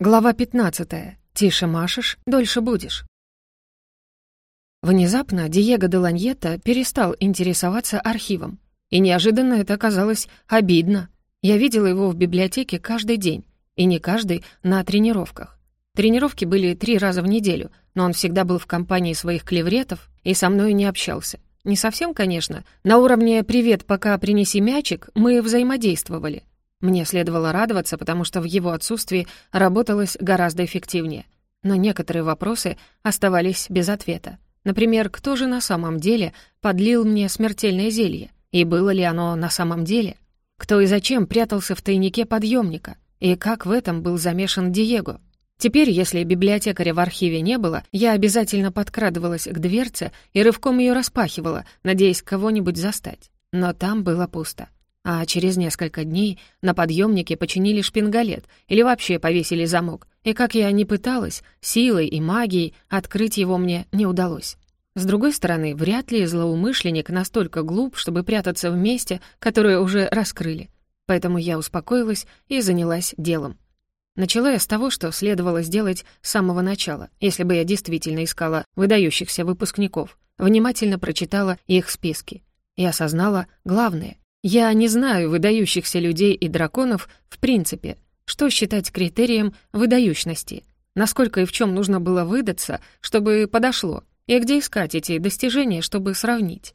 Глава 15. Тише машешь, дольше будешь. Внезапно Диего де Ланьета перестал интересоваться архивом. И неожиданно это оказалось обидно. Я видела его в библиотеке каждый день, и не каждый на тренировках. Тренировки были три раза в неделю, но он всегда был в компании своих клевретов и со мной не общался. Не совсем, конечно. На уровне «привет, пока принеси мячик» мы взаимодействовали. Мне следовало радоваться, потому что в его отсутствии работалось гораздо эффективнее. Но некоторые вопросы оставались без ответа. Например, кто же на самом деле подлил мне смертельное зелье? И было ли оно на самом деле? Кто и зачем прятался в тайнике подъемника? И как в этом был замешан Диего? Теперь, если библиотекаря в архиве не было, я обязательно подкрадывалась к дверце и рывком ее распахивала, надеясь кого-нибудь застать. Но там было пусто а через несколько дней на подъемнике починили шпингалет или вообще повесили замок, и как я ни пыталась, силой и магией открыть его мне не удалось. С другой стороны, вряд ли злоумышленник настолько глуп, чтобы прятаться в месте, которое уже раскрыли. Поэтому я успокоилась и занялась делом. Начала я с того, что следовало сделать с самого начала, если бы я действительно искала выдающихся выпускников, внимательно прочитала их списки и осознала главное. Я не знаю выдающихся людей и драконов в принципе. Что считать критерием выдающности? Насколько и в чем нужно было выдаться, чтобы подошло? И где искать эти достижения, чтобы сравнить?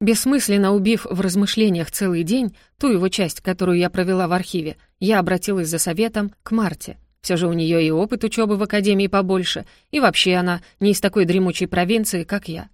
Бессмысленно убив в размышлениях целый день ту его часть, которую я провела в архиве, я обратилась за советом к Марте. Все же у нее и опыт учебы в академии побольше, и вообще она не из такой дремучей провинции, как я.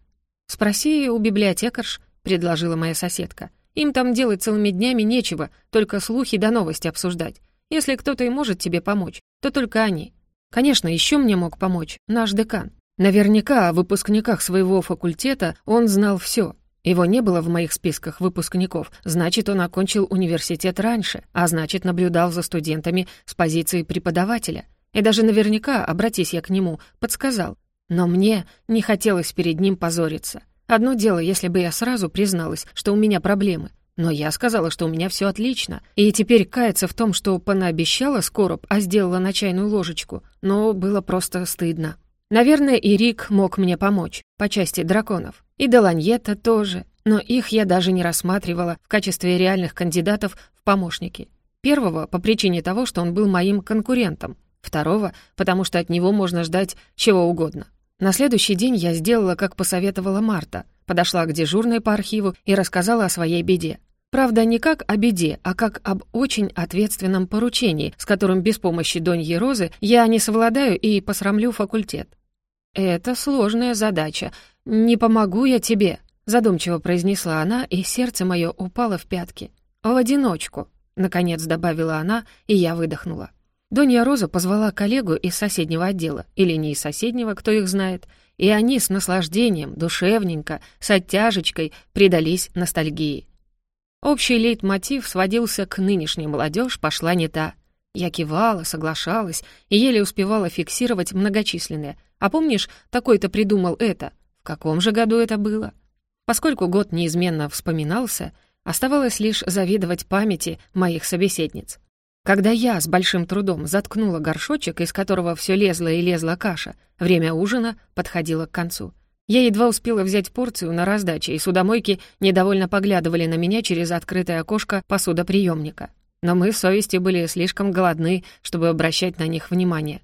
«Спроси у библиотекарш», — предложила моя соседка. Им там делать целыми днями нечего, только слухи да новости обсуждать. Если кто-то и может тебе помочь, то только они. Конечно, еще мне мог помочь наш декан. Наверняка о выпускниках своего факультета он знал все. Его не было в моих списках выпускников, значит, он окончил университет раньше, а значит, наблюдал за студентами с позиции преподавателя. И даже наверняка, обратись я к нему, подсказал. Но мне не хотелось перед ним позориться. Одно дело, если бы я сразу призналась, что у меня проблемы. Но я сказала, что у меня все отлично. И теперь каяться в том, что понаобещала скороб, а сделала на чайную ложечку. Но было просто стыдно. Наверное, и Рик мог мне помочь, по части драконов. И Деланьета тоже. Но их я даже не рассматривала в качестве реальных кандидатов в помощники. Первого — по причине того, что он был моим конкурентом. Второго — потому что от него можно ждать чего угодно. На следующий день я сделала, как посоветовала Марта. Подошла к дежурной по архиву и рассказала о своей беде. Правда, не как о беде, а как об очень ответственном поручении, с которым без помощи Доньи Розы я не совладаю и посрамлю факультет. «Это сложная задача. Не помогу я тебе», — задумчиво произнесла она, и сердце мое упало в пятки. «В одиночку», — наконец добавила она, и я выдохнула. Донья Роза позвала коллегу из соседнего отдела, или не из соседнего, кто их знает, и они с наслаждением, душевненько, с оттяжечкой предались ностальгии. Общий лейтмотив сводился к нынешней молодежь пошла не та. Я кивала, соглашалась и еле успевала фиксировать многочисленные. А помнишь, такой-то придумал это? В каком же году это было? Поскольку год неизменно вспоминался, оставалось лишь завидовать памяти моих собеседниц. Когда я с большим трудом заткнула горшочек, из которого все лезла и лезла каша, время ужина подходило к концу. Я едва успела взять порцию на раздаче, и судомойки недовольно поглядывали на меня через открытое окошко посудоприемника. Но мы в совести были слишком голодны, чтобы обращать на них внимание.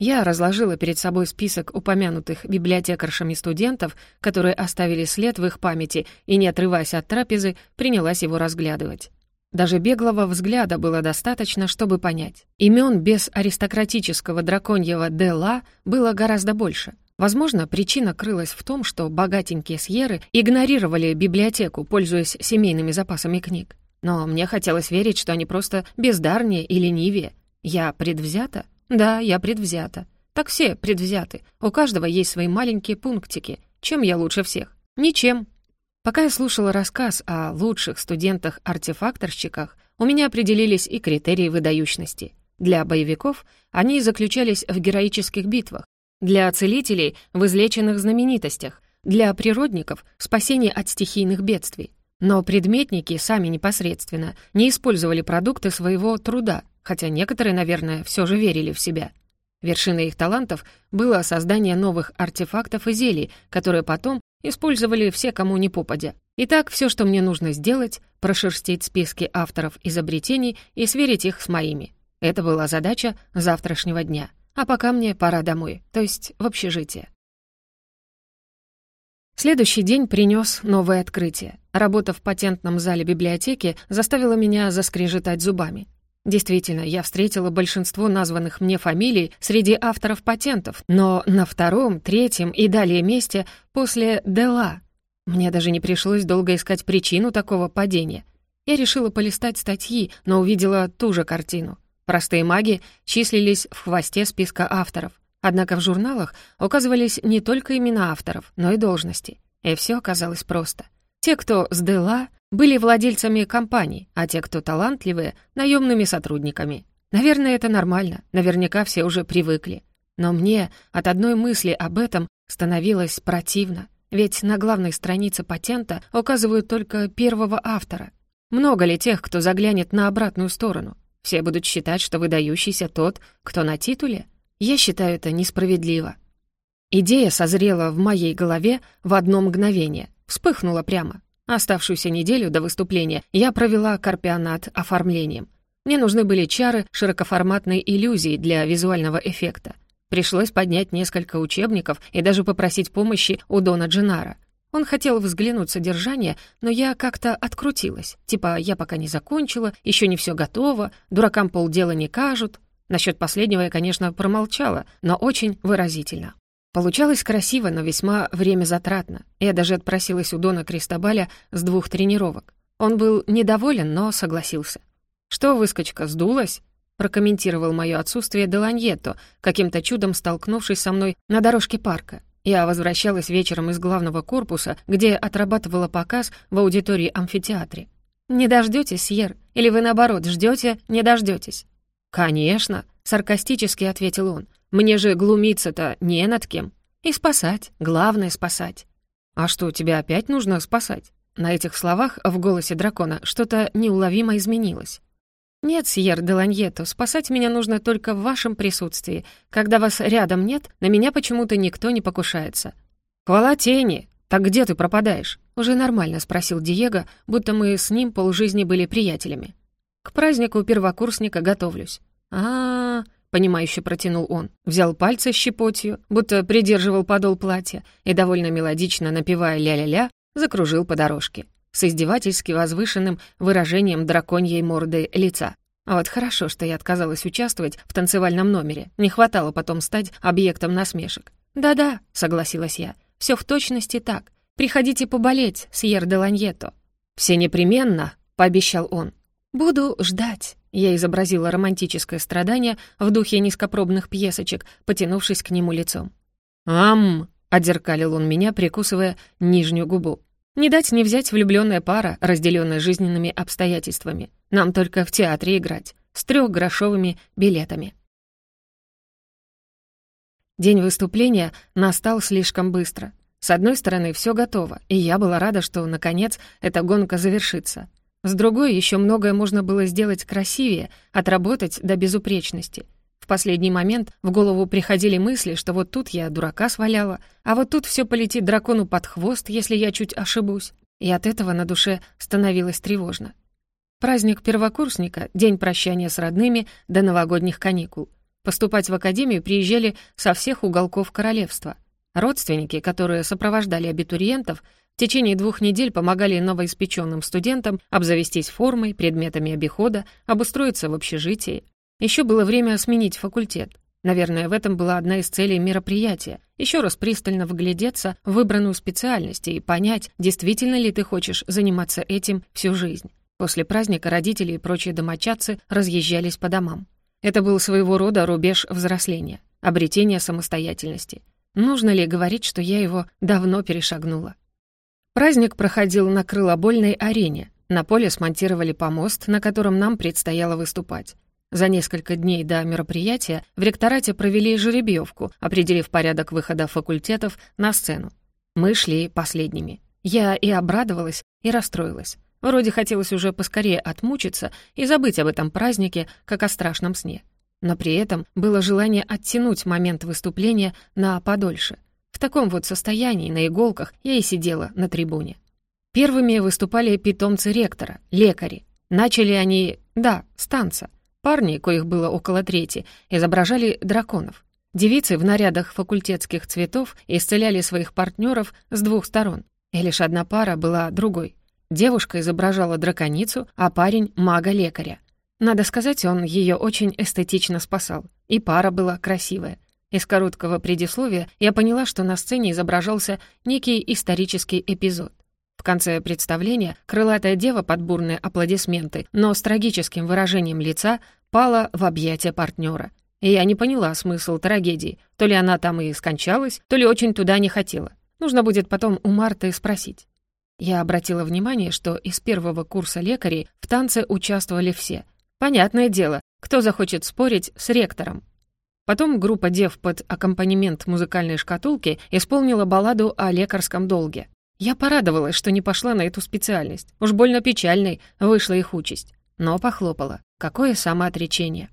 Я разложила перед собой список упомянутых библиотекаршами студентов, которые оставили след в их памяти, и, не отрываясь от трапезы, принялась его разглядывать. Даже беглого взгляда было достаточно, чтобы понять. Имен без аристократического драконьего «Дела» было гораздо больше. Возможно, причина крылась в том, что богатенькие Сьерры игнорировали библиотеку, пользуясь семейными запасами книг. Но мне хотелось верить, что они просто бездарнее и ленивее. Я предвзята? Да, я предвзята. Так все предвзяты. У каждого есть свои маленькие пунктики. Чем я лучше всех? Ничем. Пока я слушала рассказ о лучших студентах-артефакторщиках, у меня определились и критерии выдающности. Для боевиков они заключались в героических битвах, для целителей — в излеченных знаменитостях, для природников — спасении от стихийных бедствий. Но предметники сами непосредственно не использовали продукты своего труда. хотя некоторые, наверное, все же верили в себя. Вершиной их талантов было создание новых артефактов и зелий, которые потом использовали все, кому не попадя. Итак, все, что мне нужно сделать, прошерстить списки авторов изобретений и сверить их с моими. Это была задача завтрашнего дня. А пока мне пора домой, то есть в общежитие. Следующий день принес новое открытие. Работа в патентном зале библиотеки заставила меня заскрежетать зубами. Действительно, я встретила большинство названных мне фамилий среди авторов патентов, но на втором, третьем и далее месте после Дела. Мне даже не пришлось долго искать причину такого падения. Я решила полистать статьи, но увидела ту же картину. Простые маги числились в хвосте списка авторов. Однако в журналах указывались не только имена авторов, но и должности. И все оказалось просто. Те, кто сдала, были владельцами компаний, а те, кто талантливые, — наемными сотрудниками. Наверное, это нормально, наверняка все уже привыкли. Но мне от одной мысли об этом становилось противно, ведь на главной странице патента указывают только первого автора. Много ли тех, кто заглянет на обратную сторону? Все будут считать, что выдающийся тот, кто на титуле? Я считаю это несправедливо. Идея созрела в моей голове в одно мгновение, вспыхнула прямо. Оставшуюся неделю до выступления я провела карпионат оформлением. Мне нужны были чары широкоформатной иллюзии для визуального эффекта. Пришлось поднять несколько учебников и даже попросить помощи у Дона Джинара. Он хотел взглянуть содержание, но я как-то открутилась. Типа, я пока не закончила, еще не все готово, дуракам полдела не кажут. Насчет последнего я, конечно, промолчала, но очень выразительно. Получалось красиво, но весьма время затратно. Я даже отпросилась у Дона Кристобаля с двух тренировок. Он был недоволен, но согласился. «Что, выскочка, сдулась?» прокомментировал мое отсутствие Деланьетто, каким-то чудом столкнувшись со мной на дорожке парка. Я возвращалась вечером из главного корпуса, где отрабатывала показ в аудитории амфитеатре. «Не дождётесь, Сьер? Или вы, наоборот, ждёте, не дождётесь?» «Конечно», — саркастически ответил он. Мне же глумиться-то не над кем. И спасать, главное спасать. А что, тебя опять нужно спасать? На этих словах в голосе дракона что-то неуловимо изменилось. «Нет, Сьер де Ланьето, спасать меня нужно только в вашем присутствии. Когда вас рядом нет, на меня почему-то никто не покушается». «Хвала тени! Так где ты пропадаешь?» Уже нормально спросил Диего, будто мы с ним полжизни были приятелями. «К празднику первокурсника готовлюсь». «А-а-а...» понимающе протянул он. Взял пальцы щепотью, будто придерживал подол платья, и довольно мелодично, напевая ля-ля-ля, закружил по дорожке с издевательски возвышенным выражением драконьей морды лица. А вот хорошо, что я отказалась участвовать в танцевальном номере. Не хватало потом стать объектом насмешек. «Да-да», — согласилась я, — «всё в точности так. Приходите поболеть, Сьер де Ланьето». «Все непременно», — пообещал он. «Буду ждать». Я изобразила романтическое страдание в духе низкопробных пьесочек, потянувшись к нему лицом. «Ам!» — отзеркалил он меня, прикусывая нижнюю губу. «Не дать не взять влюбленная пара, разделенная жизненными обстоятельствами. Нам только в театре играть, с трехгрошовыми билетами». День выступления настал слишком быстро. С одной стороны, все готово, и я была рада, что, наконец, эта гонка завершится. С другой, еще многое можно было сделать красивее, отработать до безупречности. В последний момент в голову приходили мысли, что вот тут я дурака сваляла, а вот тут все полетит дракону под хвост, если я чуть ошибусь. И от этого на душе становилось тревожно. Праздник первокурсника, день прощания с родными до новогодних каникул. Поступать в академию приезжали со всех уголков королевства. Родственники, которые сопровождали абитуриентов, в течение двух недель помогали новоиспеченным студентам обзавестись формой, предметами обихода, обустроиться в общежитии. Еще было время сменить факультет. Наверное, в этом была одна из целей мероприятия. Еще раз пристально вглядеться в выбранную специальность и понять, действительно ли ты хочешь заниматься этим всю жизнь. После праздника родители и прочие домочадцы разъезжались по домам. Это был своего рода рубеж взросления, обретения самостоятельности. Нужно ли говорить, что я его давно перешагнула? Праздник проходил на крылобольной арене. На поле смонтировали помост, на котором нам предстояло выступать. За несколько дней до мероприятия в ректорате провели жеребьевку, определив порядок выхода факультетов на сцену. Мы шли последними. Я и обрадовалась, и расстроилась. Вроде хотелось уже поскорее отмучиться и забыть об этом празднике, как о страшном сне. Но при этом было желание оттянуть момент выступления на подольше. Таком вот состоянии, на иголках, я и сидела на трибуне. Первыми выступали питомцы ректора, лекари. Начали они, да, с танца. Парни, коих было около трети, изображали драконов. Девицы в нарядах факультетских цветов исцеляли своих партнеров с двух сторон. И лишь одна пара была другой. Девушка изображала драконицу, а парень — мага-лекаря. Надо сказать, он ее очень эстетично спасал. И пара была красивая. Из короткого предисловия я поняла, что на сцене изображался некий исторический эпизод. В конце представления крылатая дева под бурные аплодисменты, но с трагическим выражением лица, пала в объятия партнера. И я не поняла смысл трагедии. То ли она там и скончалась, то ли очень туда не хотела. Нужно будет потом у Марты спросить. Я обратила внимание, что из первого курса лекарей в танце участвовали все, Понятное дело, кто захочет спорить с ректором. Потом группа дев под аккомпанемент музыкальной шкатулки исполнила балладу о лекарском долге. Я порадовалась, что не пошла на эту специальность. Уж больно печальной вышла их участь. Но похлопала. Какое самоотречение.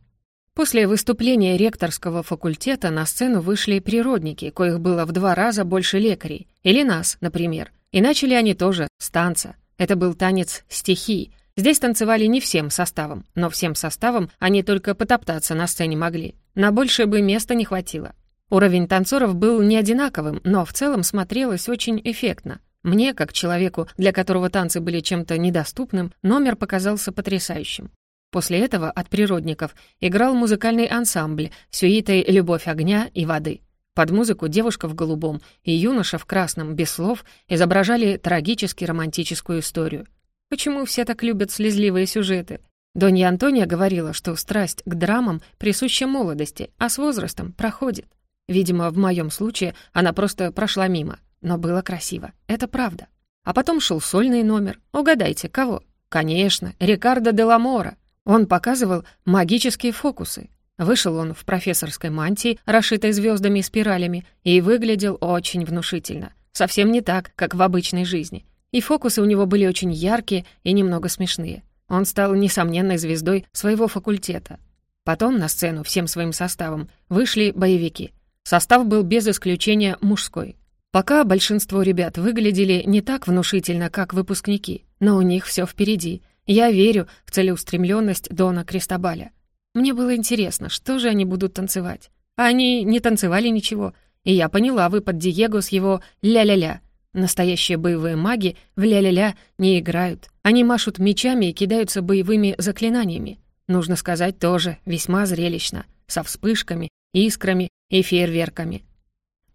После выступления ректорского факультета на сцену вышли природники, коих было в два раза больше лекарей. Или нас, например. И начали они тоже с танца. Это был танец стихий, Здесь танцевали не всем составом, но всем составом они только потоптаться на сцене могли. На большее бы места не хватило. Уровень танцоров был не одинаковым, но в целом смотрелось очень эффектно. Мне, как человеку, для которого танцы были чем-то недоступным, номер показался потрясающим. После этого от природников играл музыкальный ансамбль сюитой «Любовь огня и воды». Под музыку девушка в голубом и юноша в красном, без слов, изображали трагически романтическую историю — Почему все так любят слезливые сюжеты? Донья Антония говорила, что страсть к драмам присуща молодости, а с возрастом проходит. Видимо, в моем случае она просто прошла мимо. Но было красиво. Это правда. А потом шел сольный номер. Угадайте, кого? Конечно, Рикардо де Ламора. Он показывал магические фокусы. Вышел он в профессорской мантии, расшитой звездами и спиралями, и выглядел очень внушительно. Совсем не так, как в обычной жизни. И фокусы у него были очень яркие и немного смешные. Он стал несомненной звездой своего факультета. Потом на сцену всем своим составом вышли боевики. Состав был без исключения мужской. Пока большинство ребят выглядели не так внушительно, как выпускники, но у них все впереди. Я верю в целеустремленность Дона Кристобаля. Мне было интересно, что же они будут танцевать. Они не танцевали ничего, и я поняла выпад Диего с его «ля-ля-ля», Настоящие боевые маги в ля-ля-ля не играют. Они машут мечами и кидаются боевыми заклинаниями. Нужно сказать, тоже весьма зрелищно, со вспышками, искрами и фейерверками.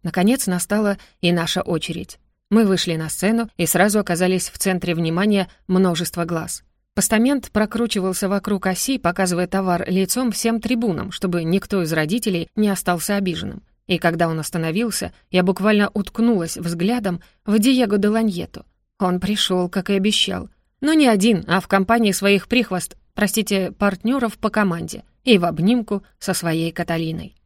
Наконец настала и наша очередь. Мы вышли на сцену и сразу оказались в центре внимания множества глаз. Постамент прокручивался вокруг оси, показывая товар лицом всем трибунам, чтобы никто из родителей не остался обиженным. И когда он остановился, я буквально уткнулась взглядом в Диего де Ланьету. Он пришел, как и обещал. Но не один, а в компании своих прихвост, простите, партнеров по команде, и в обнимку со своей Каталиной.